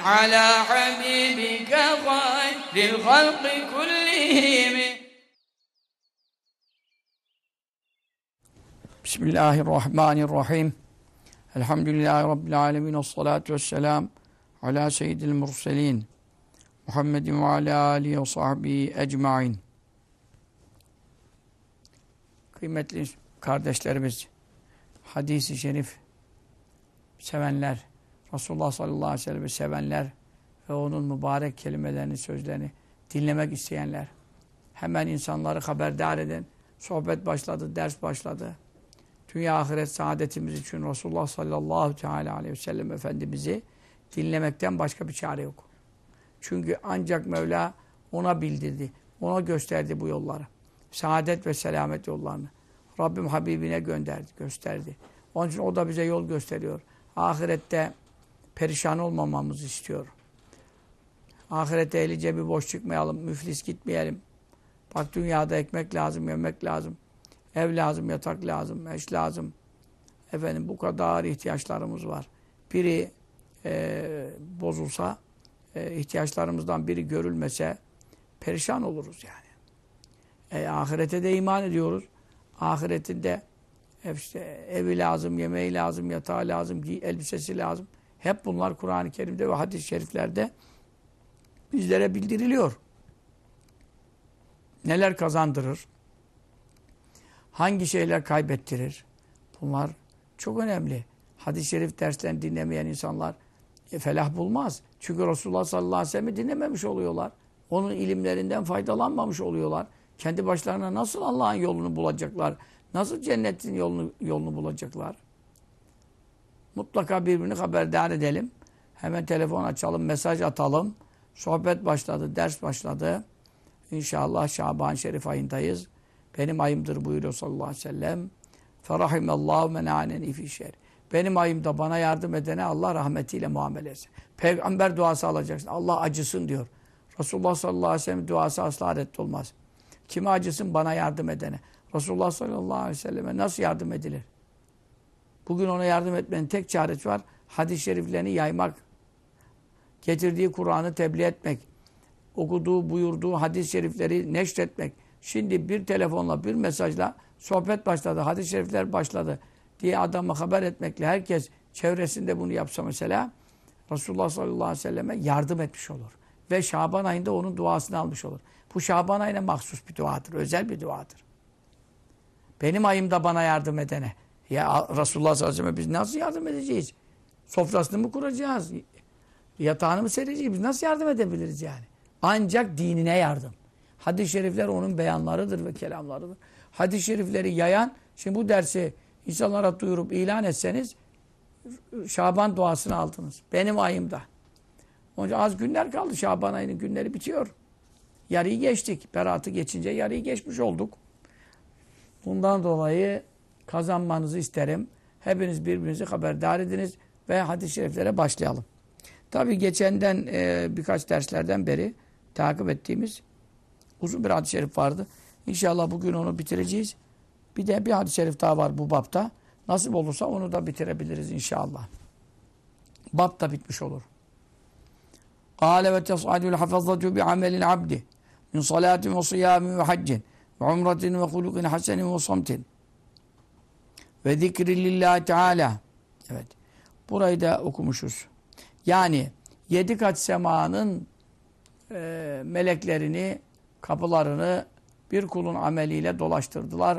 على حبيبك خير الخلق كلهم بسم الله الرحمن الرحيم الحمد لله رب العالمين والصلاة والسلام على سيد المرسلين محمد وعلى آله وصحbihi ecmain. Kıymetli kardeşlerimiz, hadisi şerif sevenler, Resulullah sallallahu aleyhi ve sellem'i sevenler ve onun mübarek kelimelerini, sözlerini dinlemek isteyenler, hemen insanları haberdar eden, sohbet başladı, ders başladı. Dünya ahiret saadetimiz için Resulullah sallallahu teala aleyhi ve sellem Efendimiz'i dinlemekten başka bir çare yok. Çünkü ancak Mevla ona bildirdi, ona gösterdi bu yolları. Saadet ve selamet yollarını. Rabbim Habibine gönderdi, gösterdi. Onun için o da bize yol gösteriyor. Ahirette perişan olmamamızı istiyor. Ahirete eli cebi boş çıkmayalım, müflis gitmeyelim. Bak dünyada ekmek lazım, yemek lazım. Ev lazım, yatak lazım, eş lazım. Efendim bu kadar ihtiyaçlarımız var. Biri e, bozulsa, e, ihtiyaçlarımızdan biri görülmese perişan oluruz yani. E, ahirete de iman ediyoruz. Ahiretinde işte evi lazım, yemeği lazım, yatağı lazım, elbisesi lazım. Hep bunlar Kur'an-ı Kerim'de ve hadis-i şeriflerde bizlere bildiriliyor. Neler kazandırır? Hangi şeyler kaybettirir? Bunlar çok önemli. Hadis-i şerif derslerini dinlemeyen insanlar e, felah bulmaz. Çünkü Resulullah sallallahu aleyhi ve sellem'i dinlememiş oluyorlar. Onun ilimlerinden faydalanmamış oluyorlar. Kendi başlarına nasıl Allah'ın yolunu bulacaklar? Nasıl cennetin yolunu, yolunu bulacaklar? Mutlaka birbirini haberdar edelim. Hemen telefon açalım, mesaj atalım. Sohbet başladı, ders başladı. İnşallah Şaban Şerif ayındayız. Benim ayımdır buyuruyor sallallahu aleyhi ve sellem. Ferahimallahu menaneni fi. Benim ayımda bana yardım edene Allah rahmetiyle muamele etsin. Peygamber duası alacaksın. Allah acısın diyor. Resulullah sallallahu aleyhi ve sellem duası asla reddi olmaz. Kime acısın? Bana yardım edene. Resulullah sallallahu aleyhi ve selleme nasıl yardım edilir? Bugün ona yardım etmenin tek çaresi var. Hadis-i şeriflerini yaymak. Getirdiği Kur'an'ı tebliğ etmek. Okuduğu, buyurduğu hadis-i şerifleri neşretmek. Şimdi bir telefonla, bir mesajla sohbet başladı, hadis-i şerifler başladı diye adama haber etmekle herkes çevresinde bunu yapsa mesela Resulullah sallallahu aleyhi ve selleme yardım etmiş olur. Ve Şaban ayında onun duasını almış olur. Bu Şaban ayına mahsus bir duadır, özel bir duadır. Benim ayımda bana yardım edene. Ya Resulullah sallallahu aleyhi ve selleme biz nasıl yardım edeceğiz? Sofrasını mı kuracağız? Yatağını mı sereceğiz? Biz nasıl yardım edebiliriz yani? Ancak dinine yardım. Hadis-i şerifler onun beyanlarıdır ve kelamlarıdır. Hadis-i şerifleri yayan, şimdi bu dersi insanlara duyurup ilan etseniz Şaban duasını aldınız. Benim ayımda. Onun az günler kaldı. Şaban ayının günleri bitiyor. Yarıyı geçtik. Beratı geçince yarıyı geçmiş olduk. Bundan dolayı kazanmanızı isterim. Hepiniz birbirinizi haberdar ediniz ve hadis-i şeriflere başlayalım. Tabi geçenden e, birkaç derslerden beri takip ettiğimiz uzun bir hadis-i şerif vardı. İnşallah bugün onu bitireceğiz. Bir de bir hadis-i şerif daha var bu bapta. Nasip olursa onu da bitirebiliriz inşallah. Bab da bitmiş olur. Kâle ve tes'adül hafazatu bi amelil abdi min salatin ve siyamin ve haccin ve umretin ve hulukin hasenin ve samtin ve zikri lillahi teala. Evet. Burayı da okumuşuz. Yani yedi kat semanın e, meleklerini, kapılarını bir kulun ameliyle dolaştırdılar.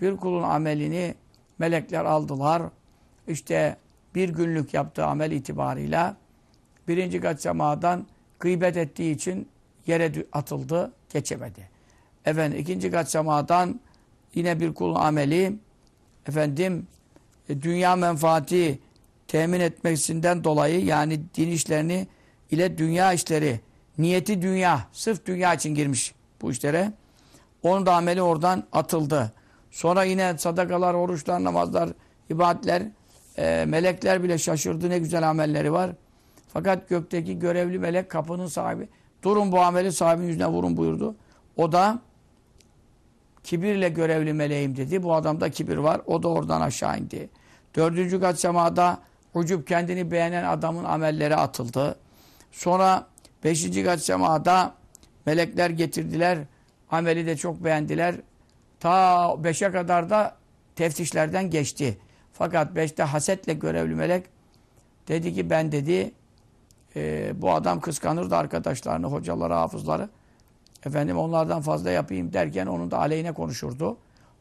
Bir kulun amelini melekler aldılar. İşte bir günlük yaptığı amel itibarıyla birinci kat semadan gıybet ettiği için yere atıldı, geçemedi. Efendim ikinci kat semadan yine bir kulun ameli efendim e, dünya menfaati temin etmesinden dolayı yani din işlerini ile dünya işleri Niyeti dünya. Sırf dünya için girmiş bu işlere. Onun da ameli oradan atıldı. Sonra yine sadakalar, oruçlar, namazlar, ibadetler, e, melekler bile şaşırdı. Ne güzel amelleri var. Fakat gökteki görevli melek kapının sahibi. Durun bu ameli sahibinin yüzüne vurun buyurdu. O da kibirle görevli meleğim dedi. Bu adamda kibir var. O da oradan aşağı indi. Dördüncü kat semada ucup kendini beğenen adamın amelleri atıldı. Sonra beşinci kat semada melekler getirdiler. Ameli de çok beğendiler. Ta beşe kadar da teftişlerden geçti. Fakat beşte hasetle görevli melek dedi ki ben dedi e, bu adam kıskanırdı arkadaşlarını, hocaları, hafızları. Efendim onlardan fazla yapayım derken onun da aleyhine konuşurdu.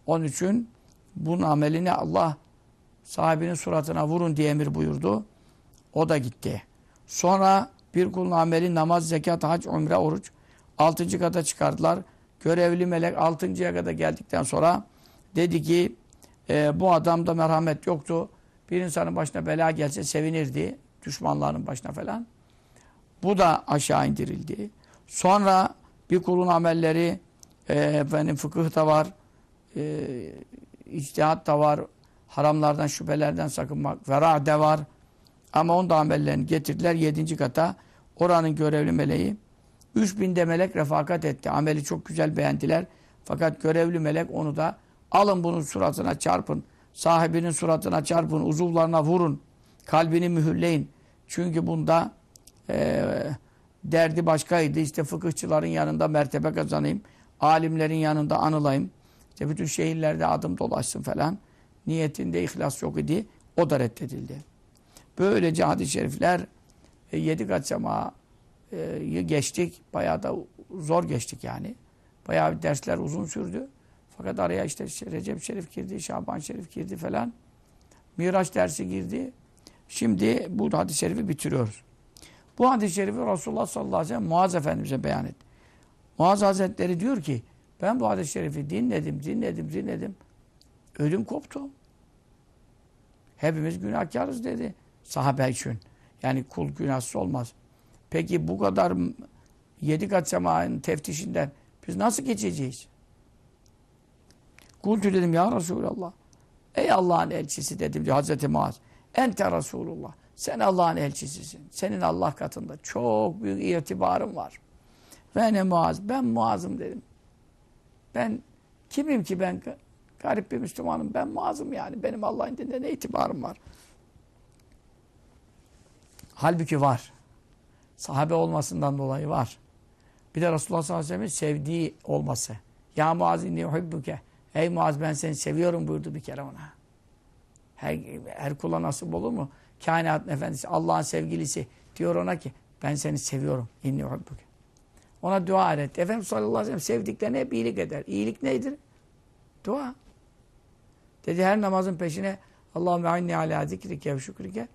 Onun için bunun amelini Allah sahibinin suratına vurun diye emir buyurdu. O da gitti. Sonra bir kulun ameli namaz, zekat, hac, umre, oruç. Altıncı kata çıkardılar. Görevli melek altıncıya kadar geldikten sonra dedi ki e, bu adamda merhamet yoktu. Bir insanın başına bela gelse sevinirdi. Düşmanlarının başına falan. Bu da aşağı indirildi. Sonra bir kulun amelleri e, efendim fıkıh da var. E, içtihat da var. Haramlardan, şüphelerden sakınmak. Vera de var. Ama onun da amellerini getirdiler yedinci kata. Oranın görevli meleği 3000 de melek refakat etti. Ameli çok güzel beğendiler. Fakat görevli melek onu da alın bunun suratına çarpın. Sahibinin suratına çarpın. Uzuvlarına vurun. Kalbini mühürleyin. Çünkü bunda e, derdi başkaydı. İşte fıkıhçıların yanında mertebe kazanayım. Alimlerin yanında anılayım. İşte bütün şehirlerde adım dolaşsın falan. Niyetinde ihlas yok idi. O da reddedildi. Böylece hadis-i şerifler e, yedi kat semayı geçtik. Bayağı da zor geçtik yani. Bayağı dersler uzun sürdü. Fakat araya işte Recep Şerif girdi, Şaban Şerif girdi falan. Miraç dersi girdi. Şimdi bu hadis-i şerifi bitiriyoruz. Bu hadis-i şerifi Resulullah sallallahu aleyhi ve sellem Muaz Efendimiz'e beyan etti. Muaz Hazretleri diyor ki ben bu hadis-i şerifi dinledim, dinledim, dinledim. Ödüm koptu. Hepimiz günahkarız dedi. Sahabe için. Yani kul günahsız olmaz. Peki bu kadar yedi kat semanın teftişinden biz nasıl geçeceğiz? Kultu dedim ya Resulallah. Ey Allah'ın elçisi dedim diyor Hazreti Muaz. Ente Resulullah. Sen Allah'ın elçisisin. Senin Allah katında çok büyük itibarın var. Ve Muaz? Ben Muaz'ım dedim. Ben kimim ki ben garip bir Müslümanım. Ben Muaz'ım yani. Benim Allah'ın dinde ne itibarım var? Halbuki var. Sahabe olmasından dolayı var. Bir de Resulullah sallallahu aleyhi ve sellem'in sevdiği olması. Ya Muaz inni uhibbuke. Ey Muaz ben seni seviyorum buyurdu bir kere ona. Her, her kula nasip olur mu? Kainatın efendisi, Allah'ın sevgilisi diyor ona ki ben seni seviyorum. İnni uhibbuke. Ona dua et. Efendimiz sallallahu aleyhi ve sellem sevdiklerine hep iyilik eder. İyilik nedir? Dua. Dedi her namazın peşine Allahümme inni ala zikrike ve şükrike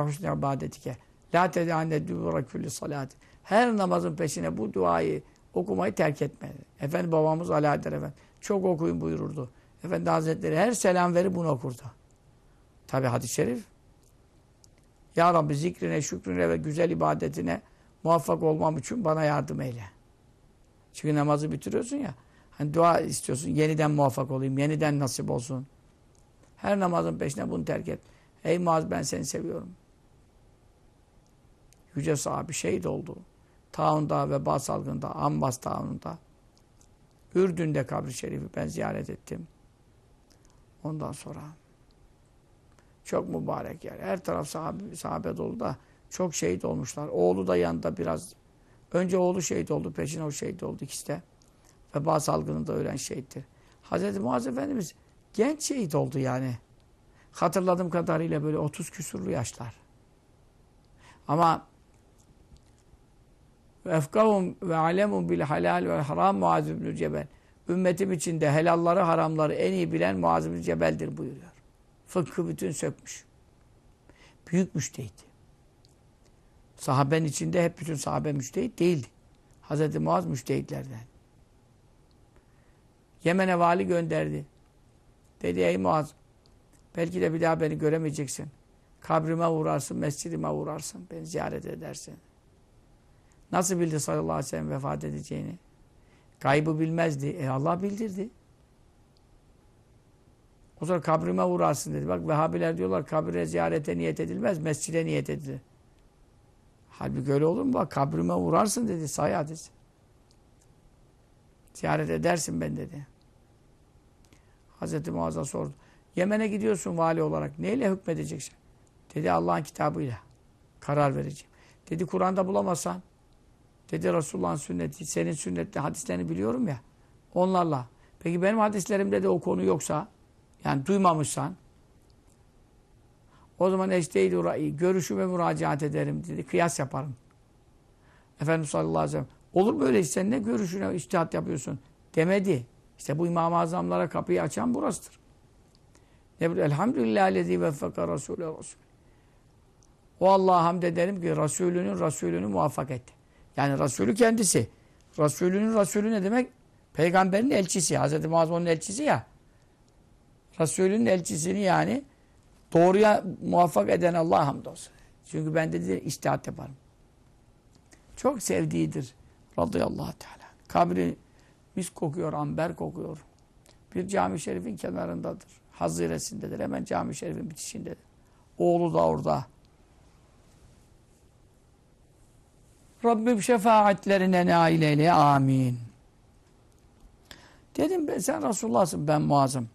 ve husne ibadetike. La tedeanne dubura külli salati. Her namazın peşine bu duayı okumayı terk etme. Efendi babamız Alaeddin Efendi. Çok okuyun buyururdu. Efendi Hazretleri her selam verip bunu okurdu. Tabi hadis-i şerif. Ya Rabbi zikrine, şükrüne ve güzel ibadetine muvaffak olmam için bana yardım eyle. Çünkü namazı bitiriyorsun ya. Hani dua istiyorsun. Yeniden muvaffak olayım. Yeniden nasip olsun. Her namazın peşine bunu terk et. Ey Muaz ben seni seviyorum. Yüce sahibi şehit oldu. Taun'da, veba salgında, Ambas taununda. Ürdün'de kabri şerifi ben ziyaret ettim. Ondan sonra çok mübarek yer. Her taraf sahabe, sahabe dolu da çok şehit olmuşlar. Oğlu da yanında biraz. Önce oğlu şehit oldu, peşine o şehit oldu ikisi de. Veba salgınında ölen şehittir. Hazreti Muaz Efendimiz genç şehit oldu yani. Hatırladığım kadarıyla böyle 30 küsurlu yaşlar. Ama efkavum ve alemum bil halal ve haram Muaz Cebel. Ümmetim içinde helalları haramları en iyi bilen Muaz Cebel'dir buyuruyor. Fıkhı bütün sökmüş. Büyük müştehit. Sahabenin içinde hep bütün sahabe müştehit değildi. Hz. Muaz müştehitlerden. Yemen'e vali gönderdi. Dedi ey Muaz belki de bir daha beni göremeyeceksin. Kabrime uğrarsın, mescidime uğrarsın. Beni ziyaret edersin. Nasıl bildi sallallahu aleyhi ve sellem vefat edeceğini? Gaybı bilmezdi. E Allah bildirdi. O zaman kabrime uğrarsın dedi. Bak Vehhabiler diyorlar kabre ziyarete niyet edilmez, mescide niyet edilir. Halbuki öyle olur mu? Bak kabrime uğrarsın dedi. Sahih hadis. Ziyaret edersin ben dedi. Hazreti Muaz'a sordu. Yemen'e gidiyorsun vali olarak. Neyle hükmedeceksin? Dedi Allah'ın kitabıyla. Karar vereceğim. Dedi Kur'an'da bulamazsan. Dedi Resulullah'ın sünneti. Senin sünnetli hadislerini biliyorum ya. Onlarla. Peki benim hadislerimde de o konu yoksa yani duymamışsan o zaman eşteydi ra'yi. Görüşüme müracaat ederim dedi. Kıyas yaparım. Efendimiz sallallahu aleyhi ve sellem olur işte sen ne görüşüne iştihat yapıyorsun demedi. İşte bu İmam-ı Azamlara kapıyı açan burasıdır. Ne bileyim, Elhamdülillah lezi veffeka Resulü Resul. O Allah'a hamd ederim ki Resulünün Resulünü muvaffak etti. Yani Resulü kendisi. Resulünün Resulü ne demek? Peygamberin elçisi. Hz. Muaz onun elçisi ya. Resulünün elçisini yani doğruya muvaffak eden Allah'a hamdolsun. Çünkü ben dedi iştihat yaparım. Çok sevdiğidir. Radıyallahu teala. Kabri mis kokuyor, amber kokuyor. Bir cami şerifin kenarındadır. Haziresindedir. Hemen cami şerifin bitişindedir. Oğlu da orada. Rabbim şefaatlerine nail eyle. Amin. Dedim ben sen Resulullah'sın ben Muaz'ım.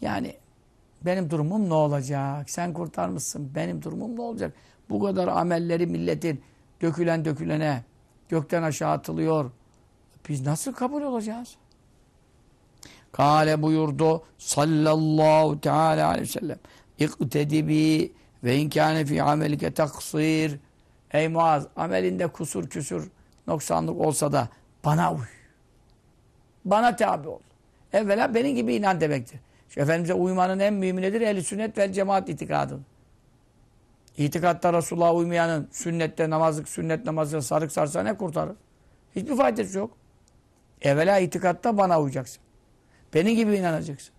Yani benim durumum ne olacak? Sen kurtarmışsın. Benim durumum ne olacak? Bu kadar amelleri milletin dökülen dökülene gökten aşağı atılıyor. Biz nasıl kabul olacağız? Kale buyurdu sallallahu teala aleyhi ve sellem İktedi bi ve inkâne fî amelike taksir Ey Muaz amelinde kusur küsur noksanlık olsa da bana uy. Bana tabi ol. Evvela benim gibi inan demektir. Şu Efendimiz'e uymanın en mühimi nedir? Ehl-i sünnet vel cemaat itikadı. İtikatta Resulullah'a uymayanın sünnette namazlık, sünnet namazı sarık sarsa ne kurtarır? Hiçbir faydası yok. Evvela itikatta bana uyacaksın. Benim gibi inanacaksın.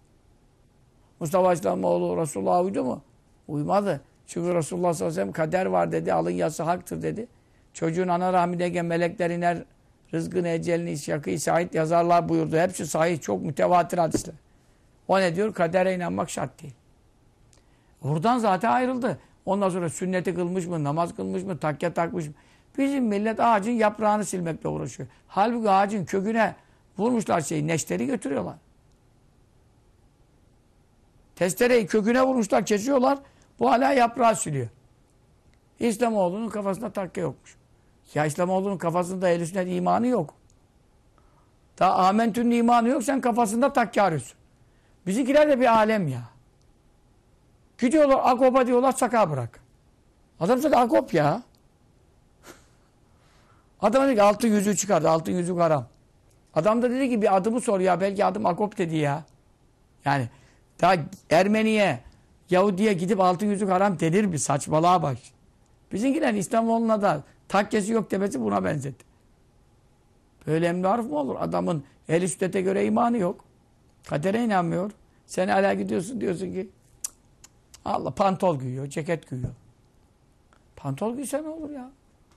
Mustafa Aleyhisselam'oğlu Resulullah'a uydu mu? Uymadı. Çünkü Resulullah sallallahu aleyhi ve sellem kader var dedi. Alın yası haktır dedi. Çocuğun ana rahmindeyken melekler iner. Rızkını, ecelini, şakıyı, sahit yazarlar buyurdu. Hepsi sahih, çok mütevatir hadisler. O ne diyor? Kadere inanmak şart değil. Oradan zaten ayrıldı. Ondan sonra sünneti kılmış mı, namaz kılmış mı, takke takmış mı? Bizim millet ağacın yaprağını silmekle uğraşıyor. Halbuki ağacın köküne vurmuşlar şeyi, neşteri götürüyorlar. Testereyi köküne vurmuşlar, kesiyorlar. Bu hala yaprağı siliyor. İslamoğlu'nun kafasında takke yokmuş. Ya İslamoğlu'nun kafasında el sünnet imanı yok. Daha Amentü'nün imanı yok, sen kafasında takke arıyorsun. Bizimkiler de bir alem ya. Gidiyorlar akopa diyorlar saka bırak. Adam zaten akop ya. Adam dedi ki altın yüzüğü çıkardı. Altın yüzük haram. Adam da dedi ki bir adımı sor ya. Belki adım akop dedi ya. Yani daha Ermeniye, Yahudi'ye gidip altın yüzük haram denir mi? Saçmalığa bak. Bizimkiler İstanbul'una da takkesi yok demesi buna benzetti. Böyle emri arif mi olur? Adamın el sünnete göre imanı yok. Kadere inanmıyor. Sen hala gidiyorsun diyorsun ki Allah pantol giyiyor, ceket giyiyor. Pantol giyse ne olur ya?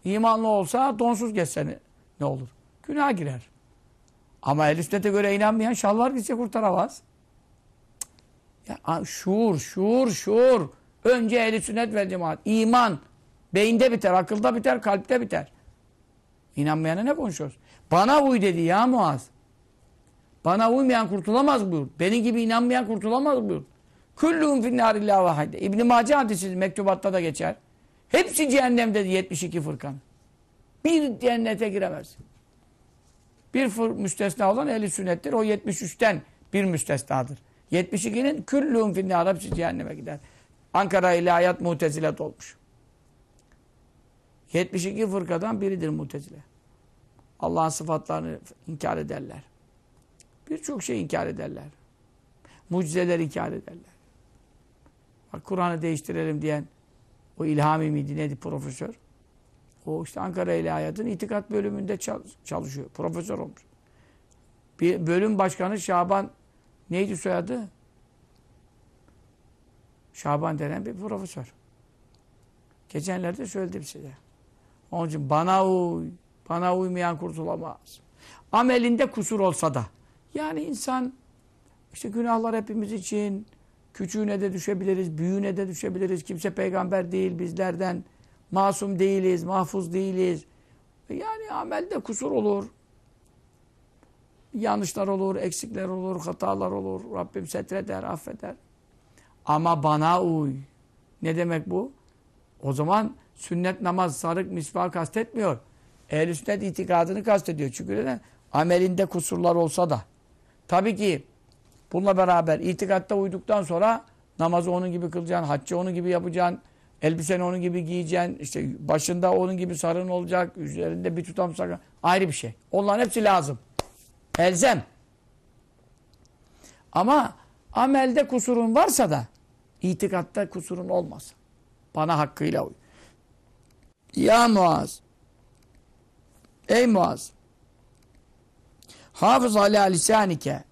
İmanlı olsa donsuz geçse ne olur? Günah girer. Ama el sünnete göre inanmayan şalvar giyse kurtaramaz. Ya, şuur, şuur, şuur. Önce ehl sünnet ve cemaat. İman. Beyinde biter, akılda biter, kalpte biter. İnanmayana ne konuşuyoruz? Bana uy dedi ya Muaz. Bana uymayan kurtulamaz buyur. Benim gibi inanmayan kurtulamaz buyur. Küllûhum finnârillâh vahide. İbn-i Mace hadisi mektubatta da geçer. Hepsi cehennemde 72 fırkan. Bir cennete giremez. Bir fır müstesna olan ehli sünnettir. O 73'ten bir müstesnadır. 72'nin küllûhum finnâr hepsi cehenneme gider. Ankara ile hayat mutezilet olmuş. 72 fırkadan biridir mutezile. Allah'ın sıfatlarını inkar ederler. Birçok şey inkar ederler. Mucizeler inkar ederler. Bak Kur'an'ı değiştirelim diyen o İlhami miydi neydi profesör? O işte Ankara İlahiyat'ın itikat bölümünde çalışıyor. Profesör olmuş. Bir bölüm başkanı Şaban neydi soyadı? Şaban denen bir profesör. Geçenlerde söyledim size. Onun için bana uy, Bana uymayan kurtulamaz. Amelinde kusur olsa da. Yani insan işte günahlar hepimiz için küçüğüne de düşebiliriz, büyüğüne de düşebiliriz. Kimse peygamber değil bizlerden. Masum değiliz, mahfuz değiliz. Yani amelde kusur olur. Yanlışlar olur, eksikler olur, hatalar olur. Rabbim setreder, affeder. Ama bana uy. Ne demek bu? O zaman sünnet namaz, sarık, misvak kastetmiyor. Ehl-i sünnet itikadını kastediyor. Çünkü neden? Amelinde kusurlar olsa da. Tabii ki bununla beraber itikatta uyduktan sonra namazı onun gibi kılacaksın, haccı onun gibi yapacaksın, elbiseni onun gibi giyeceksin, işte başında onun gibi sarın olacak, üzerinde bir tutam sakın. Ayrı bir şey. Onların hepsi lazım. Elzem. Ama amelde kusurun varsa da itikatta kusurun olmasın. Bana hakkıyla uy. Ya Muaz. Ey Muaz. Hafız ala lisanike.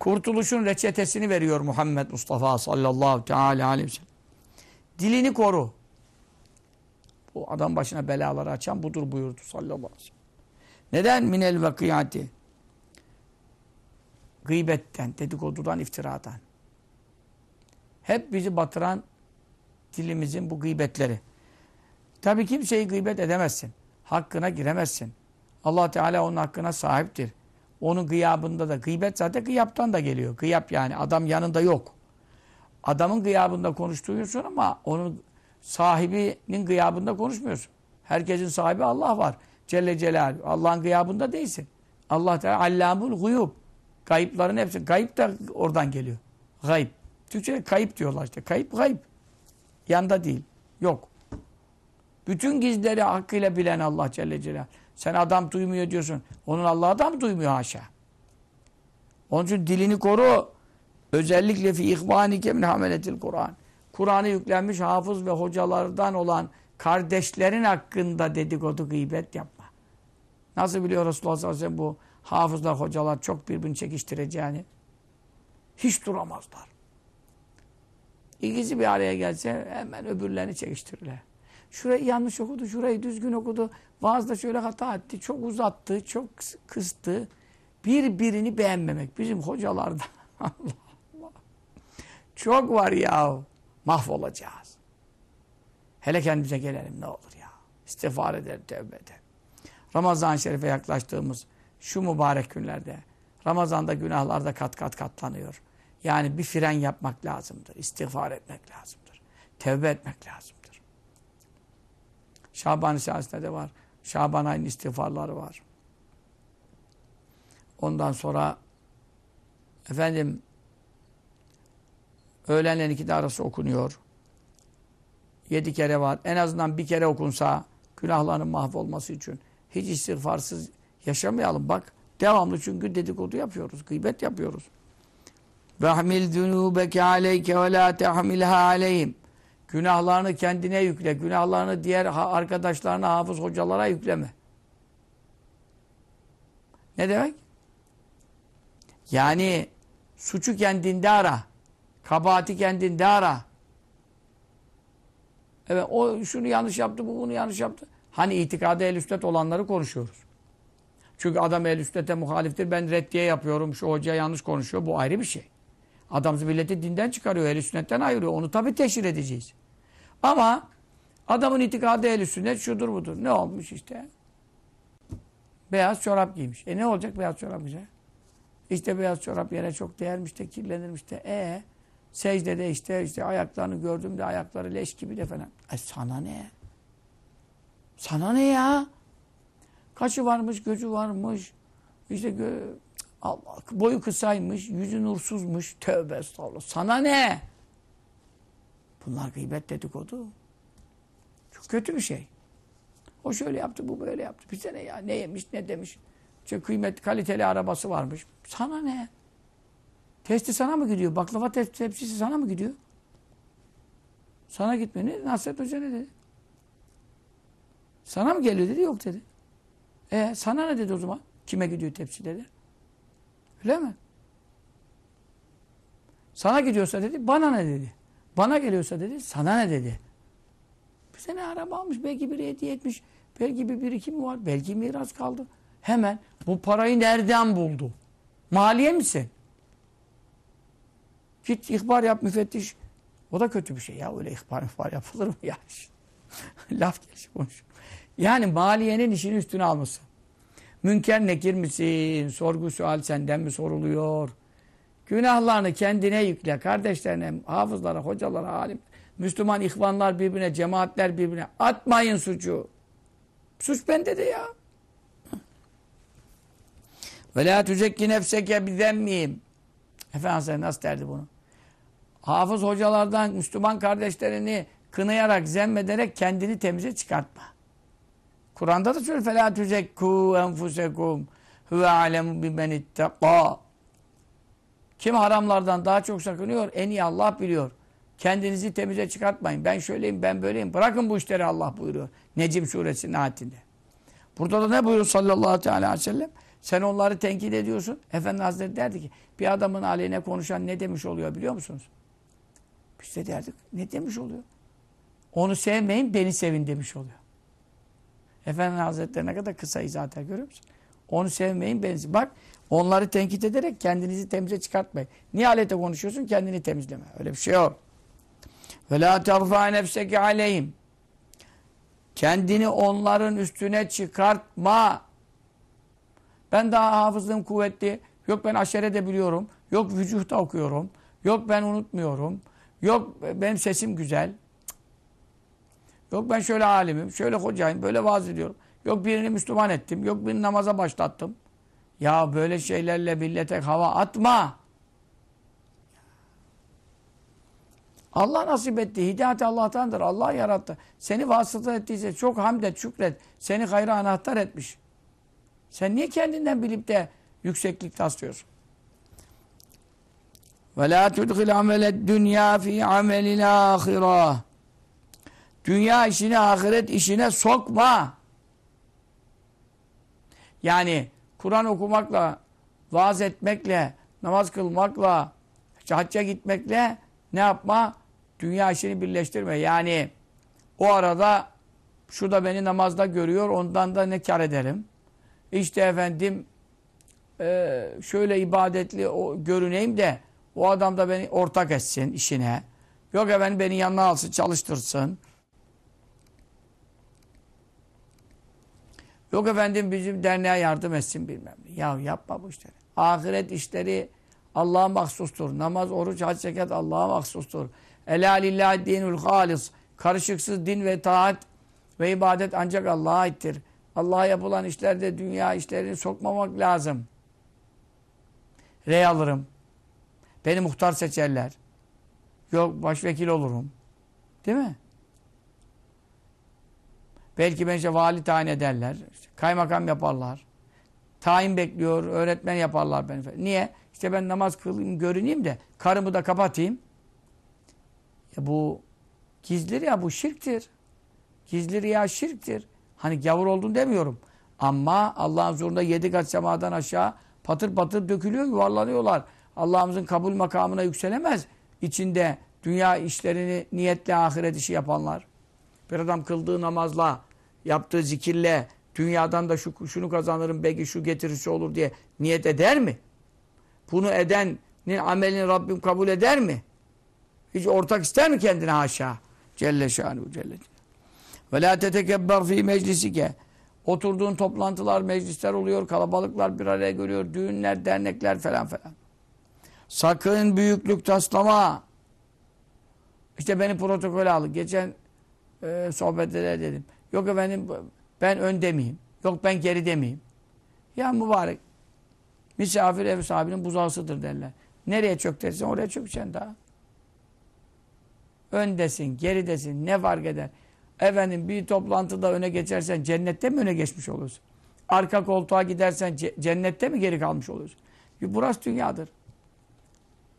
Kurtuluşun reçetesini veriyor Muhammed Mustafa sallallahu teala aleyhi ve sellem. Dilini koru. Bu adam başına belaları açan budur buyurdu sallallahu aleyhi ve sellem. Neden? Minel vakiyati. Gıybetten, dedikodudan, iftiradan. Hep bizi batıran dilimizin bu gıybetleri. Tabi kimseyi gıybet edemezsin. Hakkına giremezsin. allah Teala onun hakkına sahiptir. Onun gıyabında da gıybet zaten gıyaptan da geliyor. Gıyap yani adam yanında yok. Adamın gıyabında konuşturuyorsun ama onun sahibinin gıyabında konuşmuyorsun. Herkesin sahibi Allah var. Celle Celaluhu. Allah'ın gıyabında değilsin. Allah Teala allamul guyub. Kayıpların hepsi. Kayıp da oradan geliyor. Gayb. Türkçe'de kayıp diyorlar işte. Kayıp gayb. Yanda değil. Yok. Bütün gizleri hakkıyla bilen Allah Celle Celaluhu. Sen adam duymuyor diyorsun. Onun Allah adam duymuyor haşa. Onun için dilini koru. Özellikle fi ihvanike min hameletil Kur'an. Kur'an'ı yüklenmiş hafız ve hocalardan olan kardeşlerin hakkında dedikodu gıybet yapma. Nasıl biliyor Resulullah sallallahu aleyhi ve sellem bu hafızlar, hocalar çok birbirini çekiştireceğini? Hiç duramazlar. İkisi bir araya gelse hemen öbürlerini çekiştirirler. Şurayı yanlış okudu, şurayı düzgün okudu. Vaazda şöyle hata etti, çok uzattı, çok kıstı. Birbirini beğenmemek. Bizim hocalarda Allah Allah. Çok var ya. Mahvolacağız. Hele kendimize gelelim ne olur ya. İstiğfar edelim, tevbe edelim. Ramazan-ı Şerif'e yaklaştığımız şu mübarek günlerde Ramazan'da günahlarda kat kat katlanıyor. Yani bir fren yapmak lazımdır. İstiğfar etmek lazımdır. Tevbe etmek lazımdır. Şaban-ı de var. Şaban ayının istiğfarları var. Ondan sonra efendim öğlenle ikide arası okunuyor. Yedi kere var. En azından bir kere okunsa günahların mahvolması için hiç istiğfarsız yaşamayalım. Bak devamlı çünkü dedikodu yapıyoruz. Gıybet yapıyoruz. Vehmil zunubeke aleyke ve la tehmilha aleyhim. Günahlarını kendine yükle. Günahlarını diğer arkadaşlarına, hafız hocalara yükleme. Ne demek? Yani suçu kendinde ara. Kabahati kendinde ara. Evet o şunu yanlış yaptı, bu bunu yanlış yaptı. Hani itikadı el olanları konuşuyoruz. Çünkü adam el üstete muhaliftir. Ben reddiye yapıyorum. Şu hoca yanlış konuşuyor. Bu ayrı bir şey. Adam milleti dinden çıkarıyor. el sünnetten ayırıyor. Onu tabii teşhir edeceğiz. Ama adamın itikadı el sünnet şudur budur. Ne olmuş işte? Beyaz çorap giymiş. E ne olacak beyaz çorap güzel? İşte beyaz çorap yere çok değermiş de kirlenirmiş de. E secdede işte işte ayaklarını gördüm de ayakları leş gibi de falan. E sana ne? Sana ne ya? Kaşı varmış, gözü varmış. İşte gö Allah boyu kısaymış, yüzü nursuzmuş. Tövbe estağfurullah. Sana ne? Bunlar gıybet dedikodu. Çok kötü bir şey. O şöyle yaptı, bu böyle yaptı. Bir sene ya ne yemiş, ne demiş. Çok kıymetli, kaliteli arabası varmış. Sana ne? Testi sana mı gidiyor? Baklava tepsisi sana mı gidiyor? Sana gitmiyor. Ne? Nasret Hoca ne dedi? Sana mı geliyor dedi? Yok dedi. E sana ne dedi o zaman? Kime gidiyor tepsi dedi? Öyle mi? Sana gidiyorsa dedi, bana ne dedi? Bana geliyorsa dedi, sana ne dedi? Bize ne araba almış, belki biri hediye etmiş. Belki bir birikim var. Belki miras kaldı. Hemen bu parayı nereden buldu? Maliye misin? Git ihbar yap müfettiş. O da kötü bir şey ya. Öyle ihbar ihbar yapılır mı ya? Laf gelişi konuş. Yani maliyenin işini üstüne almışsın. Münker nekir misin? Sorgu sual senden mi soruluyor? Günahlarını kendine yükle. Kardeşlerine, hafızlara, hocalara, alim. Müslüman ihvanlar birbirine, cemaatler birbirine. Atmayın suçu. Suç bende de ya. Ve la tüzekki nefseke bizemmiyim. Efendimiz nasıl derdi bunu? Hafız hocalardan Müslüman kardeşlerini kınayarak, zemmederek kendini temize çıkartma. Kur'an'da da söylüyor. فَلَا تُزَكُّوا اَنْفُسَكُمْ هُوَ عَلَمُ بِمَنِ اتَّقَى kim haramlardan daha çok sakınıyor? En iyi Allah biliyor. Kendinizi temize çıkartmayın. Ben şöyleyim, ben böyleyim. Bırakın bu işleri Allah buyuruyor. Necim suresinin ayetinde. Burada da ne buyuruyor sallallahu aleyhi ve sellem? Sen onları tenkit ediyorsun. Efendi Hazretleri derdi ki bir adamın aleyhine konuşan ne demiş oluyor biliyor musunuz? Biz de derdik ne demiş oluyor? Onu sevmeyin beni sevin demiş oluyor. Efendi Hazretleri ne kadar kısa izah görüyor musun? Onu sevmeyin beni. Bak onları tenkit ederek kendinizi temize çıkartmayın. Niye alete konuşuyorsun? Kendini temizleme. Öyle bir şey yok. Ve la terfa nefseke aleyhim. Kendini onların üstüne çıkartma. Ben daha hafızlığım kuvvetli. Yok ben aşere de biliyorum. Yok vücuhta okuyorum. Yok ben unutmuyorum. Yok benim sesim güzel. Yok ben şöyle alimim, şöyle hocayım, böyle vaaz ediyorum. Yok birini Müslüman ettim, yok birini namaza başlattım. Ya böyle şeylerle millete hava atma. Allah nasip etti. Hidayet Allah'tandır. Allah yarattı. Seni vasıta ettiyse çok hamd et, şükret. Seni hayra anahtar etmiş. Sen niye kendinden bilip de yükseklik taslıyorsun? La tudhil ameled dünya fi amelil ahireh. Dünya işini ahiret işine sokma. Yani Kur'an okumakla, vaaz etmekle, namaz kılmakla, hacca gitmekle ne yapma? Dünya işini birleştirme. Yani o arada şu da beni namazda görüyor, ondan da ne kar ederim? İşte efendim e, şöyle ibadetli görüneyim de o adam da beni ortak etsin işine. Yok efendim beni yanına alsın, çalıştırsın. Yok efendim bizim derneğe yardım etsin bilmem ne. Ya yapma bu işleri. Ahiret işleri Allah'a mahsustur. Namaz, oruç, hac, zekat Allah'a mahsustur. Ela lillahi dinul halis. Karışıksız din ve taat ve ibadet ancak Allah'a aittir. Allah'a yapılan işlerde dünya işlerini sokmamak lazım. Rey alırım. Beni muhtar seçerler. Yok başvekil olurum. Değil mi? Belki ben işte vali tayin ederler. İşte kaymakam yaparlar. Tayin bekliyor, öğretmen yaparlar beni. Niye? İşte ben namaz kılayım, görüneyim de karımı da kapatayım. Ya bu gizli ya bu şirktir. Gizli ya şirktir. Hani gavur oldun demiyorum. Ama Allah'ın zorunda yedi kat semadan aşağı patır patır dökülüyor, yuvarlanıyorlar. Allah'ımızın kabul makamına yükselemez. İçinde dünya işlerini niyetle ahiret işi yapanlar. Bir adam kıldığı namazla, yaptığı zikirle, dünyadan da şu, şunu kazanırım, belki şu getirisi olur diye niyet eder mi? Bunu edenin amelini Rabbim kabul eder mi? Hiç ortak ister mi kendine haşa? Celle şanuhu celle. Ve la tetekebber fi meclisike. Oturduğun toplantılar, meclisler oluyor, kalabalıklar bir araya görüyor, düğünler, dernekler falan falan. Sakın büyüklük taslama. İşte beni protokole alın. Geçen e, sohbette dedim. Yok efendim ben önde miyim? Yok ben geride miyim? Ya mübarek. Misafir ev sahibinin buzağısıdır derler. Nereye çök dersin oraya çökeceksin daha. Öndesin, geridesin ne fark eder? Efendim bir toplantıda öne geçersen cennette mi öne geçmiş olursun? Arka koltuğa gidersen cennette mi geri kalmış olursun? Burası dünyadır.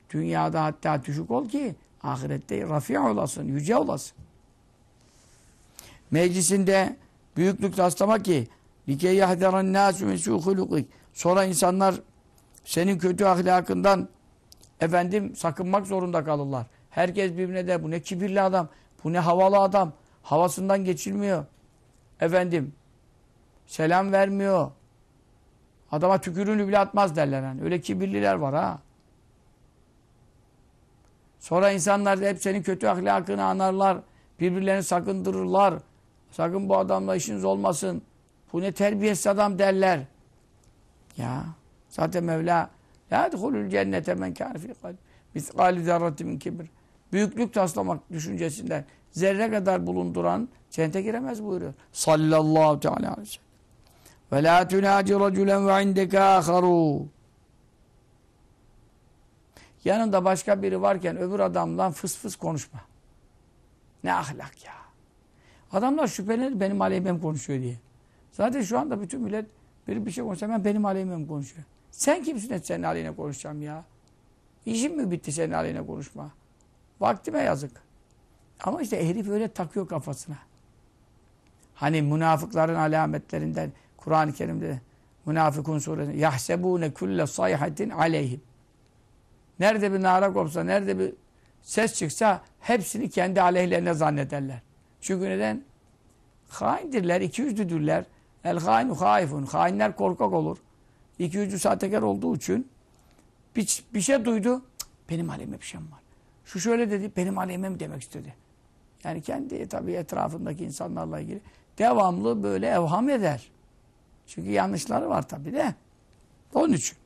Dünyada hatta düşük ol ki ahirette rafi olasın, yüce olasın. Meclisinde büyüklük taslama ki like yahderan nasu min Sonra insanlar senin kötü ahlakından efendim sakınmak zorunda kalırlar. Herkes birbirine de bu ne kibirli adam, bu ne havalı adam, havasından geçilmiyor. Efendim Selam vermiyor. Adama tükürüğünü bile atmaz derler hani. Öyle kibirliler var ha. Sonra insanlar da hep senin kötü ahlakını anarlar. Birbirlerini sakındırırlar. Sakın bu adamla işiniz olmasın. Bu ne terbiyesiz adam derler. Ya zaten Mevla La edhulul cennete men kâne fî kalb. Miskâli zerreti min kibir. Büyüklük taslamak düşüncesinden zerre kadar bulunduran cennete giremez buyuruyor. Sallallahu teala aleyhi ve sellem. Ve la tunaci raculen ve indeke âkharû. Yanında başka biri varken öbür adamdan fıs fıs konuşma. Ne ahlak ya. Adamlar şüphelenir benim aleyhimem konuşuyor diye. Zaten şu anda bütün millet biri bir şey konuşsa ben benim aleyhimem konuşuyor. Sen kimsin de senin aleyhine konuşacağım ya? İşim mi bitti senin aleyhine konuşma? Vaktime yazık. Ama işte herif öyle takıyor kafasına. Hani münafıkların alametlerinden Kur'an-ı Kerim'de Münafıkun suresinde yahsebune kulle sayhatin aleyhim. Nerede bir nara kopsa, nerede bir ses çıksa hepsini kendi aleyhlerine zannederler. Çünkü neden? Haindirler, iki yüzlüdürler. El hainu haifun. Hainler korkak olur. İki yüzlü sahtekar olduğu için bir, bir şey duydu. Benim aleyhime bir şeyim var. Şu şöyle dedi, benim aleyhime mi demek istedi? Yani kendi tabii etrafındaki insanlarla ilgili devamlı böyle evham eder. Çünkü yanlışları var tabii de. Onun için.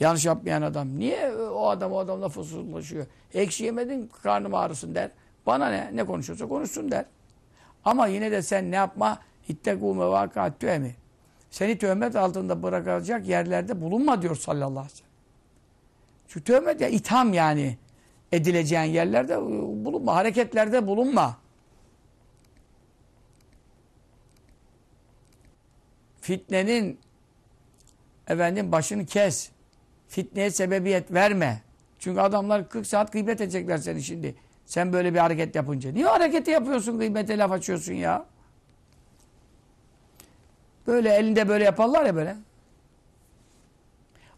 Yanlış yapmayan adam. Niye o adam o adamla fısıldaşıyor? Ekşi yemedin karnım ağrısın der. Bana ne? Ne konuşuyorsa konuşsun der. Ama yine de sen ne yapma? İttegû mevâkât tüemi. Seni töhmet altında bırakacak yerlerde bulunma diyor sallallahu aleyhi ve sellem. Çünkü töhmet ya itham yani edileceğin yerlerde bulunma. Hareketlerde bulunma. Fitnenin efendim başını kes. Fitneye sebebiyet verme. Çünkü adamlar 40 saat gıybet edecekler seni şimdi. Sen böyle bir hareket yapınca. Niye hareketi yapıyorsun gıybete laf açıyorsun ya? Böyle elinde böyle yaparlar ya böyle.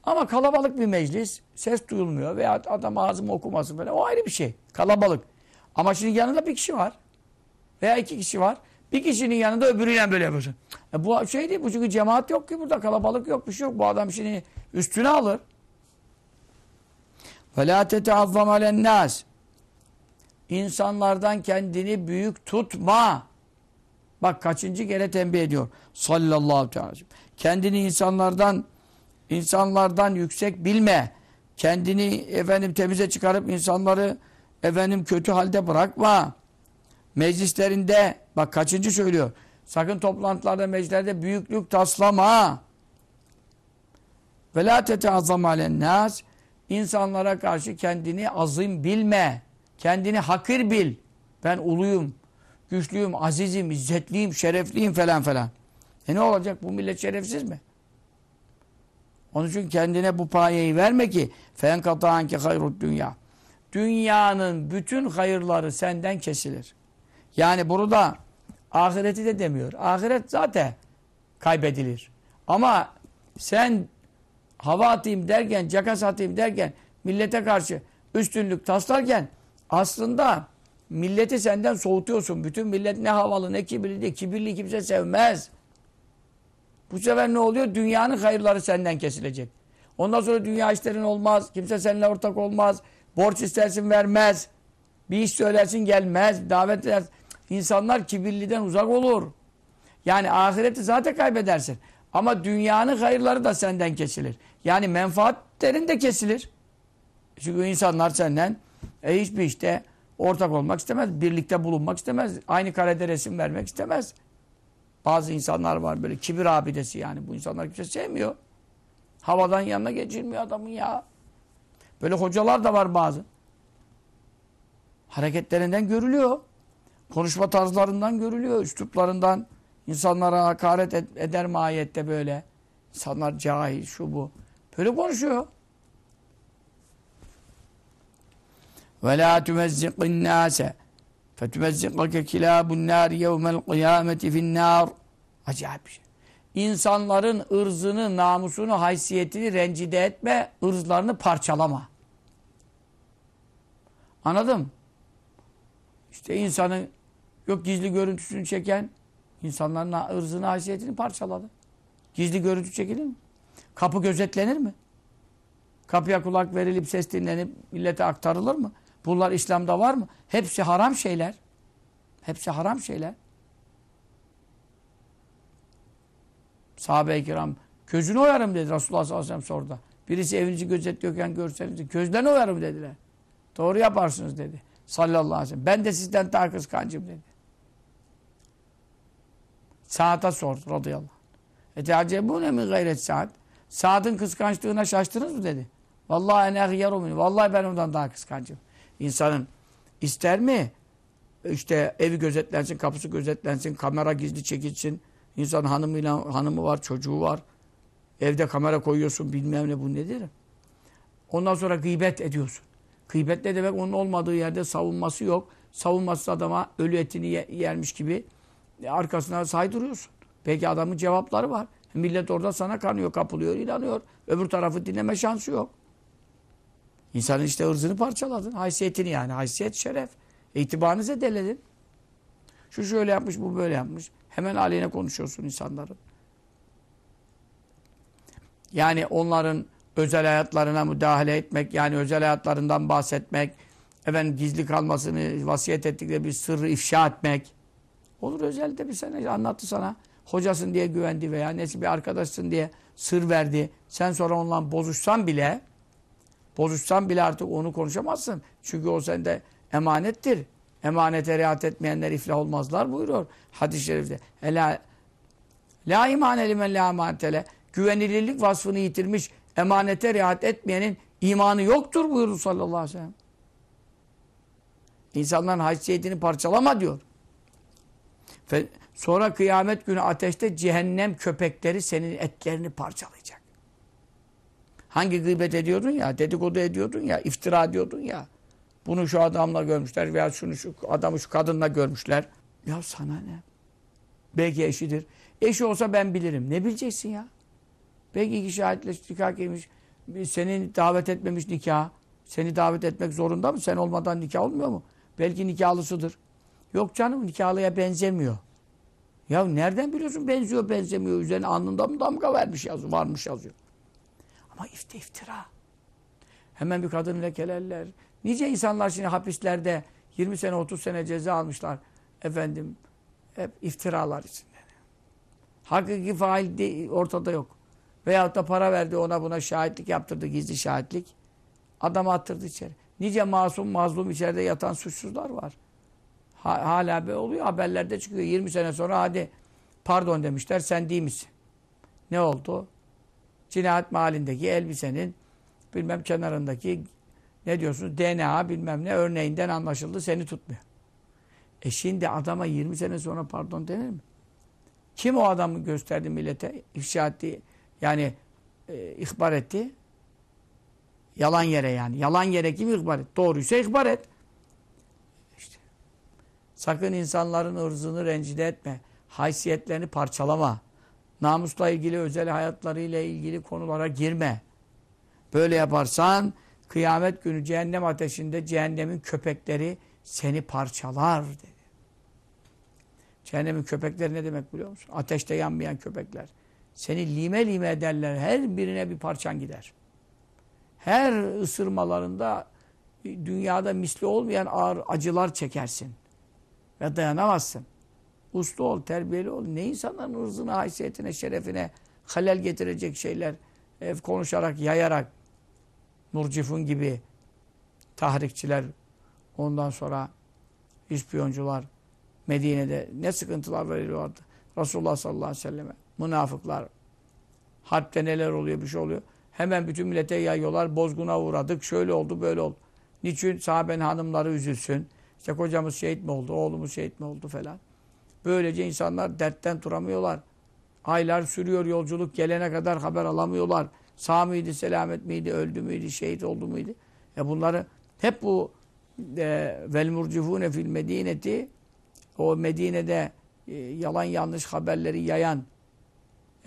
Ama kalabalık bir meclis, ses duyulmuyor veya adam ağzımı okuması böyle. O ayrı bir şey. Kalabalık. Ama şimdi yanında bir kişi var. Veya iki kişi var. Bir kişinin yanında öbürüyle böyle yapıyorsun. E bu şey değil bu çünkü cemaat yok ki burada kalabalık yok bir şey yok. Bu adam şimdi üstüne alır. وَلَا تَتَعَظَّمَ عَلَى İnsanlardan kendini büyük tutma. Bak kaçıncı kere tembih ediyor. Sallallahu aleyhi ve sellem. Kendini insanlardan insanlardan yüksek bilme. Kendini efendim temize çıkarıp insanları efendim kötü halde bırakma. Meclislerinde bak kaçıncı söylüyor. Sakın toplantılarda, meclislerde büyüklük taslama. Ve la teteazzam alennâs. İnsanlara karşı kendini azim bilme. Kendini hakir bil. Ben uluyum, güçlüyüm, azizim, izzetliyim, şerefliyim falan falan. E ne olacak? Bu millet şerefsiz mi? Onun için kendine bu payeyi verme ki fenkata'anke hayrut dünya. Dünyanın bütün hayırları senden kesilir. Yani burada ahireti de demiyor. Ahiret zaten kaybedilir. Ama sen hava atayım derken, cakas atayım derken, millete karşı üstünlük taslarken aslında milleti senden soğutuyorsun. Bütün millet ne havalı ne kibirli, kibirli kimse sevmez. Bu sefer ne oluyor? Dünyanın hayırları senden kesilecek. Ondan sonra dünya işlerin olmaz. Kimse seninle ortak olmaz. Borç istersin vermez. Bir iş söylersin gelmez. Davet edersin. İnsanlar kibirliden uzak olur. Yani ahireti zaten kaybedersin. Ama dünyanın hayırları da senden kesilir. Yani menfaatlerin de kesilir. Çünkü insanlar senden e, hiçbir işte ortak olmak istemez. Birlikte bulunmak istemez. Aynı karede resim vermek istemez. Bazı insanlar var böyle kibir abidesi yani. Bu insanlar kimse sevmiyor. Havadan yanına geçilmiyor adamın ya. Böyle hocalar da var bazı. Hareketlerinden görülüyor. Konuşma tarzlarından görülüyor. Üsluplarından. insanlara hakaret ed eder mahiyette böyle. İnsanlar cahil, şu bu. Böyle konuşuyor. Ve la tümezzikin nase fetümezzikake kilabun nâri yevmel kıyameti fin nâr. Acayip bir şey. İnsanların ırzını, namusunu, haysiyetini rencide etme, ırzlarını parçalama. Anladın mı? İşte insanın yok gizli görüntüsünü çeken insanların ırzını, haysiyetini parçaladı. Gizli görüntü çekilir mi? Kapı gözetlenir mi? Kapıya kulak verilip ses dinlenip millete aktarılır mı? Bunlar İslam'da var mı? Hepsi haram şeyler. Hepsi haram şeyler. Sahabe-i kiram gözünü oyarım dedi Resulullah sallallahu aleyhi ve sellem sordu. Birisi evinizi gözetliyorken görseniz gözlerini oyarım dediler. Doğru yaparsınız dedi. Sallallahu aleyhi ve sellem. Ben de sizden daha kıskancım dedi. Saat'a sordu radıyallahu anh. Eteacebune min gayret saat. Saat'ın kıskançlığına şaştınız mı dedi. Vallahi ene hıyyaru Vallahi ben ondan daha kıskancım. İnsanın ister mi? İşte evi gözetlensin, kapısı gözetlensin, kamera gizli çekilsin. İnsan hanımıyla hanımı var, çocuğu var. Evde kamera koyuyorsun bilmem ne bu nedir? Ondan sonra gıybet ediyorsun. Gıybet ne demek? Onun olmadığı yerde savunması yok. Savunması adama ölü etini yermiş gibi arkasına saydırıyorsun. Peki adamın cevapları var. Millet orada sana kanıyor, kapılıyor, inanıyor. Öbür tarafı dinleme şansı yok. İnsanın işte ırzını parçaladın. Haysiyetini yani. Haysiyet, şeref. İtibarını zedeledin. Şu şöyle yapmış, bu böyle yapmış. Hemen aleyhine konuşuyorsun insanların. Yani onların özel hayatlarına müdahale etmek, yani özel hayatlarından bahsetmek, efendim gizli kalmasını vasiyet ettikleri bir sırrı ifşa etmek. Olur özelde bir sene anlattı sana. Hocasın diye güvendi veya nesi bir arkadaşsın diye sır verdi. Sen sonra onunla bozuşsan bile bozuşsan bile artık onu konuşamazsın. Çünkü o sende emanettir. Emanete riayet etmeyenler iflah olmazlar buyuruyor hadis-i şerifte. Ela la imane limen la emanetele. Güvenilirlik vasfını yitirmiş, emanete riayet etmeyenin imanı yoktur buyurdu sallallahu aleyhi ve sellem. İnsanların haysiyetini parçalama diyor. Sonra kıyamet günü ateşte cehennem köpekleri senin etlerini parçalayacak. Hangi gıybet ediyordun ya, dedikodu ediyordun ya, iftira ediyordun ya. Bunu şu adamla görmüşler veya şunu şu adamı şu kadınla görmüşler. Ya sana ne? Belki eşidir. Eşi olsa ben bilirim. Ne bileceksin ya? Belki iki şahitle nikah girmiş. Seni davet etmemiş nikah. Seni davet etmek zorunda mı? Sen olmadan nikah olmuyor mu? Belki nikahlısıdır. Yok canım nikahlıya benzemiyor. Ya nereden biliyorsun benziyor benzemiyor. Üzerine alnında mı damga vermiş yazıyor. Varmış yazıyor. Ama ifte iftira. Hemen bir kadın lekelerler. Nice insanlar şimdi hapislerde 20 sene 30 sene ceza almışlar. Efendim hep iftiralar içinde. Hakiki fail de, ortada yok. Veyahut da para verdi ona buna şahitlik yaptırdı gizli şahitlik. Adamı attırdı içeri. Nice masum mazlum içeride yatan suçsuzlar var. Ha, hala böyle oluyor haberlerde çıkıyor. 20 sene sonra hadi pardon demişler sen değil misin? Ne oldu? Cinayet mahallindeki elbisenin bilmem kenarındaki ne diyorsunuz DNA bilmem ne örneğinden anlaşıldı seni tutmuyor. E şimdi adama 20 sene sonra pardon denir mi? Kim o adamı gösterdi millete? ifşa etti. Yani e, ihbar etti. Yalan yere yani. Yalan yere kim ihbar et? Doğruysa ihbar et. İşte. Sakın insanların ırzını rencide etme. Haysiyetlerini parçalama. Namusla ilgili özel hayatlarıyla ilgili konulara girme. Böyle yaparsan kıyamet günü cehennem ateşinde cehennemin köpekleri seni parçalar dedi. Cehennemin köpekleri ne demek biliyor musun? Ateşte yanmayan köpekler. Seni lime lime ederler. Her birine bir parçan gider. Her ısırmalarında dünyada misli olmayan ağır acılar çekersin. Ve dayanamazsın. Uslu ol, terbiyeli ol. Ne insanların ırzına, haysiyetine, şerefine halel getirecek şeyler e, konuşarak, yayarak Nurcifun gibi tahrikçiler ondan sonra ispiyoncular Medine'de ne sıkıntılar veriliyordu. Resulullah sallallahu aleyhi ve selleme münafıklar harpte neler oluyor bir şey oluyor. Hemen bütün millete yayıyorlar. Bozguna uğradık. Şöyle oldu böyle oldu. Niçin sahabenin hanımları üzülsün? İşte kocamız şehit mi oldu? Oğlumuz şehit mi oldu falan. Böylece insanlar dertten duramıyorlar. Aylar sürüyor yolculuk gelene kadar haber alamıyorlar. Sağ mıydı, selamet miydi, öldü müydü, şehit oldu muydu? E bunları hep bu e, vel murcifune fil medineti o Medine'de e, yalan yanlış haberleri yayan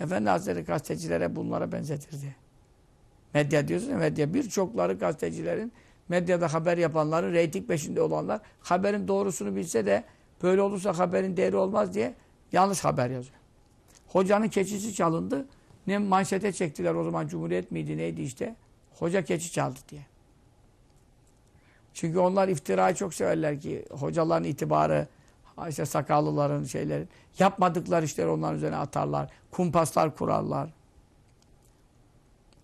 Efendi Hazretleri gazetecilere bunlara benzetirdi. Medya diyorsun ya medya. Birçokları gazetecilerin medyada haber yapanların reyting peşinde olanlar haberin doğrusunu bilse de böyle olursa haberin değeri olmaz diye Yanlış haber yazıyor. Hocanın keçisi çalındı. Ne manşete çektiler o zaman Cumhuriyet miydi neydi işte. Hoca keçi çaldı diye. Çünkü onlar iftirayı çok severler ki hocaların itibarı, işte sakallıların şeyleri yapmadıkları işleri onların üzerine atarlar. Kumpaslar kurarlar.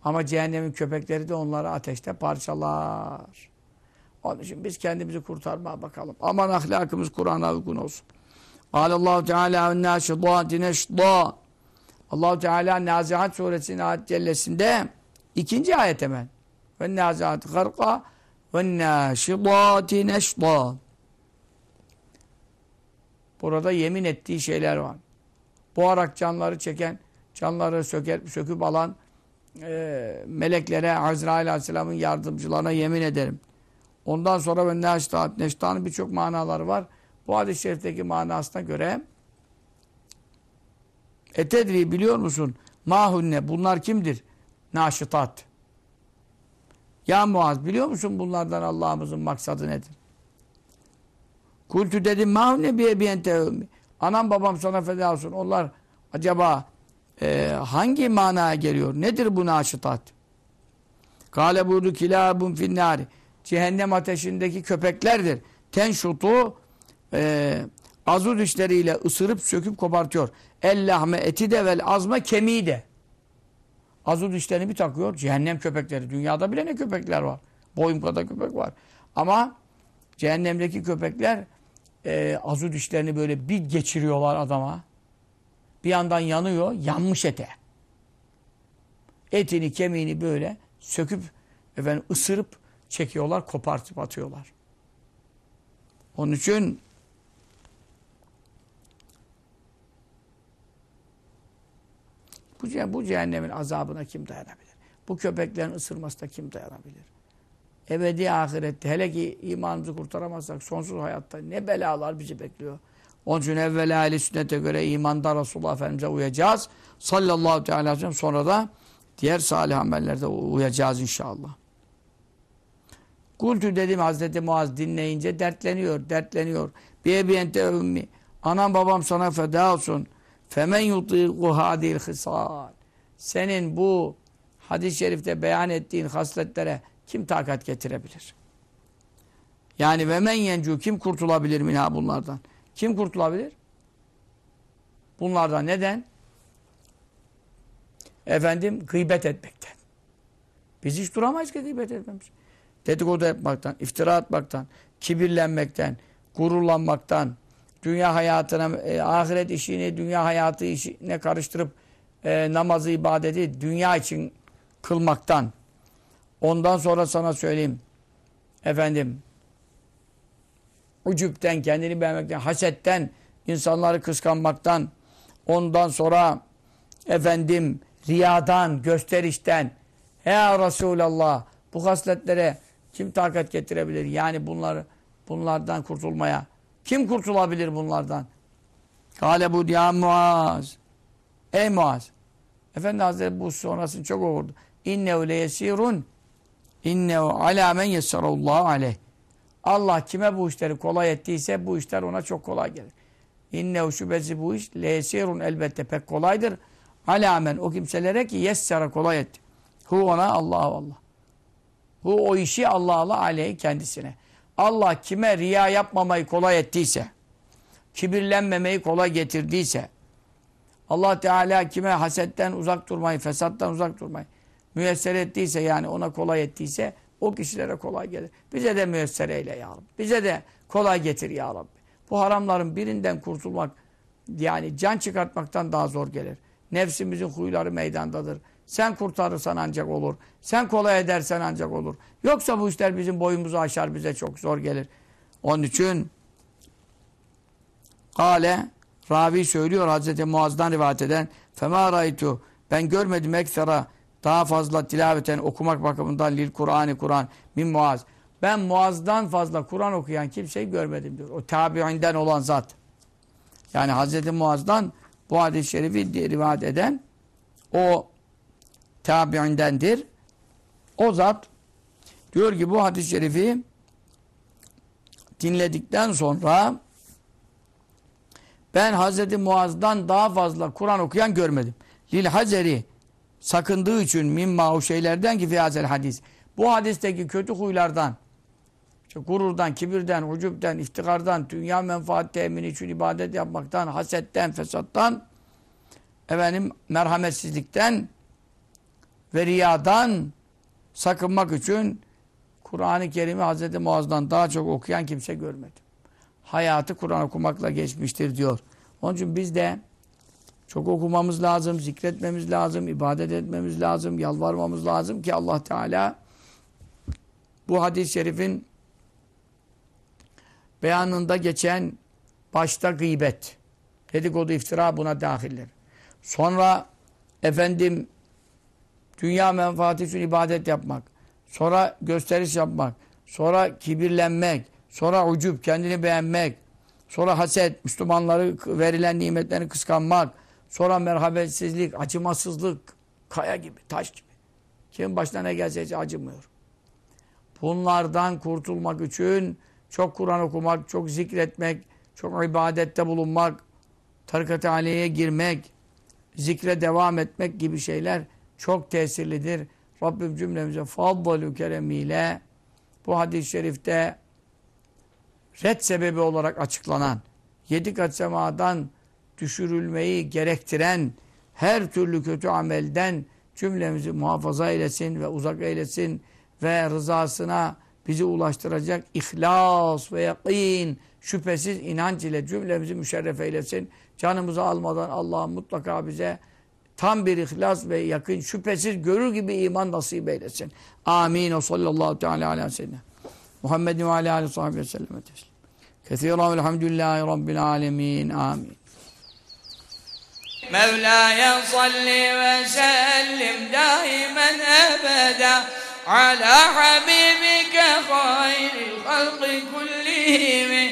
Ama cehennemin köpekleri de onları ateşte parçalar. Onun için biz kendimizi kurtarmaya bakalım. Aman ahlakımız Kur'an'a uygun olsun. Allah Teala ve naşidâti neşdâ. Allah Teala Nazihat suresinin ayet cellesinde ikinci ayet hemen. Ve nazihat garqa ve naşidâti neşdâ. Burada yemin ettiği şeyler var. Boğarak canları çeken, canları söker, söküp alan e, meleklere, Azrail Aleyhisselam'ın yardımcılarına yemin ederim. Ondan sonra ve neştaat, neştanın birçok manaları var. Bu hadis-i şerifteki manasına göre etedri biliyor musun? Mahunne bunlar kimdir? Naşitat. Ya Muaz biliyor musun bunlardan Allah'ımızın maksadı nedir? Kultü dedim mahunne biye biyente Anam babam sana feda olsun. Onlar acaba e, hangi manaya geliyor? Nedir bu naşitat? Kale buyurdu kilabun finnari. Cehennem ateşindeki köpeklerdir. Tenşutu e, azur dişleriyle ısırıp söküp kopartıyor. Ellahme eti de vel azma kemiği de. Azur dişlerini bir takıyor. Cehennem köpekleri. Dünyada bile ne köpekler var. Boyum kadar köpek var. Ama cehennemdeki köpekler e, azur dişlerini böyle bir geçiriyorlar adama. Bir yandan yanıyor. Yanmış ete. Etini, kemiğini böyle söküp efendim ısırıp çekiyorlar, kopartıp atıyorlar. Onun için bu, bu cehennemin azabına kim dayanabilir? Bu köpeklerin ısırmasına kim dayanabilir? Ebedi ahirette hele ki imanımızı kurtaramazsak sonsuz hayatta ne belalar bizi bekliyor. Onun için evvela ehli sünnete göre imanda Resulullah Efendimiz'e uyacağız. Sallallahu aleyhi ve sellem sonra da diğer salih amellerde uyacağız inşallah. Kultü dedim Hazreti Muaz dinleyince dertleniyor, dertleniyor. Bir ebiyente ümmi. Anam babam sana feda olsun. Femen yutiku hadil hisal. Senin bu hadis-i şerifte beyan ettiğin hasletlere kim takat getirebilir? Yani ve men yencu kim kurtulabilir minha bunlardan? Kim kurtulabilir? Bunlardan neden? Efendim gıybet etmekten. Biz hiç duramayız ki gıybet etmemiz. Dedikodu yapmaktan, iftira atmaktan, kibirlenmekten, gururlanmaktan, dünya hayatına, e, ahiret işini, dünya hayatı işine karıştırıp e, namazı, ibadeti dünya için kılmaktan. Ondan sonra sana söyleyeyim. Efendim, ucüpten, kendini beğenmekten, hasetten, insanları kıskanmaktan, ondan sonra efendim riyadan, gösterişten, ya Resulallah bu hasletlere kim takat getirebilir? Yani bunları bunlardan kurtulmaya. Kim kurtulabilir bunlardan? Kale bu ya Muaz. Ey Muaz. Efendi Hazretleri bu sonrasını çok okurdu. İnnehu le yesirun innehu ala men yessarallahu aleyh. Allah kime bu işleri kolay ettiyse bu işler ona çok kolay gelir. İnnehu şüphesi bu iş lesirun elbette pek kolaydır. Alamen o kimselere ki yessara kolay etti. Hu ona Allah Allah. Bu o işi Allah Allah aleyhi kendisine. Allah kime riya yapmamayı kolay ettiyse, kibirlenmemeyi kolay getirdiyse, Allah Teala kime hasetten uzak durmayı, fesattan uzak durmayı müyesser ettiyse yani ona kolay ettiyse o kişilere kolay gelir. Bize de müyesser eyle ya Rabbi. Bize de kolay getir ya Rabbi. Bu haramların birinden kurtulmak yani can çıkartmaktan daha zor gelir. Nefsimizin huyları meydandadır. Sen kurtarırsan ancak olur. Sen kolay edersen ancak olur. Yoksa bu işler bizim boyumuzu aşar bize çok zor gelir. Onun için Kale Ravi söylüyor Hazreti Muaz'dan rivayet eden Fema raytu ben görmedim ekstra daha fazla tilaveten okumak bakımından lil Kur'an'ı Kur'an min Muaz. Ben Muaz'dan fazla Kur'an okuyan kimseyi görmedim diyor. O tabiinden olan zat. Yani Hazreti Muaz'dan bu hadis-i şerifi rivayet eden o tabiindendir. O zat diyor ki bu hadis-i şerifi dinledikten sonra ben Hazreti Muaz'dan daha fazla Kur'an okuyan görmedim. Lil hazeri sakındığı için mimma o şeylerden ki fiyazel hadis. Bu hadisteki kötü huylardan, işte gururdan, kibirden, ucubden, iftikardan, dünya menfaat temini için ibadet yapmaktan, hasetten, fesattan, efendim merhametsizlikten ve riyadan sakınmak için Kur'an-ı Kerim'i Hz. Muaz'dan daha çok okuyan kimse görmedim. Hayatı Kur'an okumakla geçmiştir diyor. Onun için biz de çok okumamız lazım, zikretmemiz lazım, ibadet etmemiz lazım, yalvarmamız lazım ki Allah Teala bu hadis-i şerifin beyanında geçen başta gıybet, dedikodu iftira buna dahildir. Sonra efendim dünya menfaati için ibadet yapmak, sonra gösteriş yapmak, sonra kibirlenmek, sonra ucup kendini beğenmek, sonra haset, Müslümanları verilen nimetlerini kıskanmak, sonra merhabetsizlik, acımasızlık, kaya gibi, taş gibi. Kimin başına ne gelse hiç acımıyor. Bunlardan kurtulmak için çok Kur'an okumak, çok zikretmek, çok ibadette bulunmak, tarikat-ı girmek, zikre devam etmek gibi şeyler çok tesirlidir. Rabbim cümlemize faddalü keremiyle bu hadis-i şerifte red sebebi olarak açıklanan yedi kat semadan düşürülmeyi gerektiren her türlü kötü amelden cümlemizi muhafaza eylesin ve uzak eylesin ve rızasına bizi ulaştıracak ihlas ve yakin, şüphesiz inanç ile cümlemizi müşerref eylesin. Canımızı almadan Allah mutlaka bize tam bir ihlas ve yakın, şüphesiz görür gibi iman nasip eylesin. Amin. O sallallahu teala aleyhi ve sellem. Muhammedin ve aleyhi ve sahibi ve sellem. Kethiren velhamdülillahi rabbil alemin. Amin. مولاي صل وسلم دائما ابدا على حبيبك خير الخلق كلهم